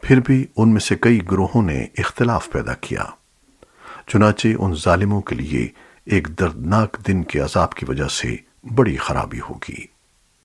پھر بھی ان میں سے کئی گروہوں نے اختلاف پیدا کیا۔ چنانچہ ان ظالموں کے لیے ایک دردناک دن کے عذاب کی وجہ سے بڑی خرابی ہوگی۔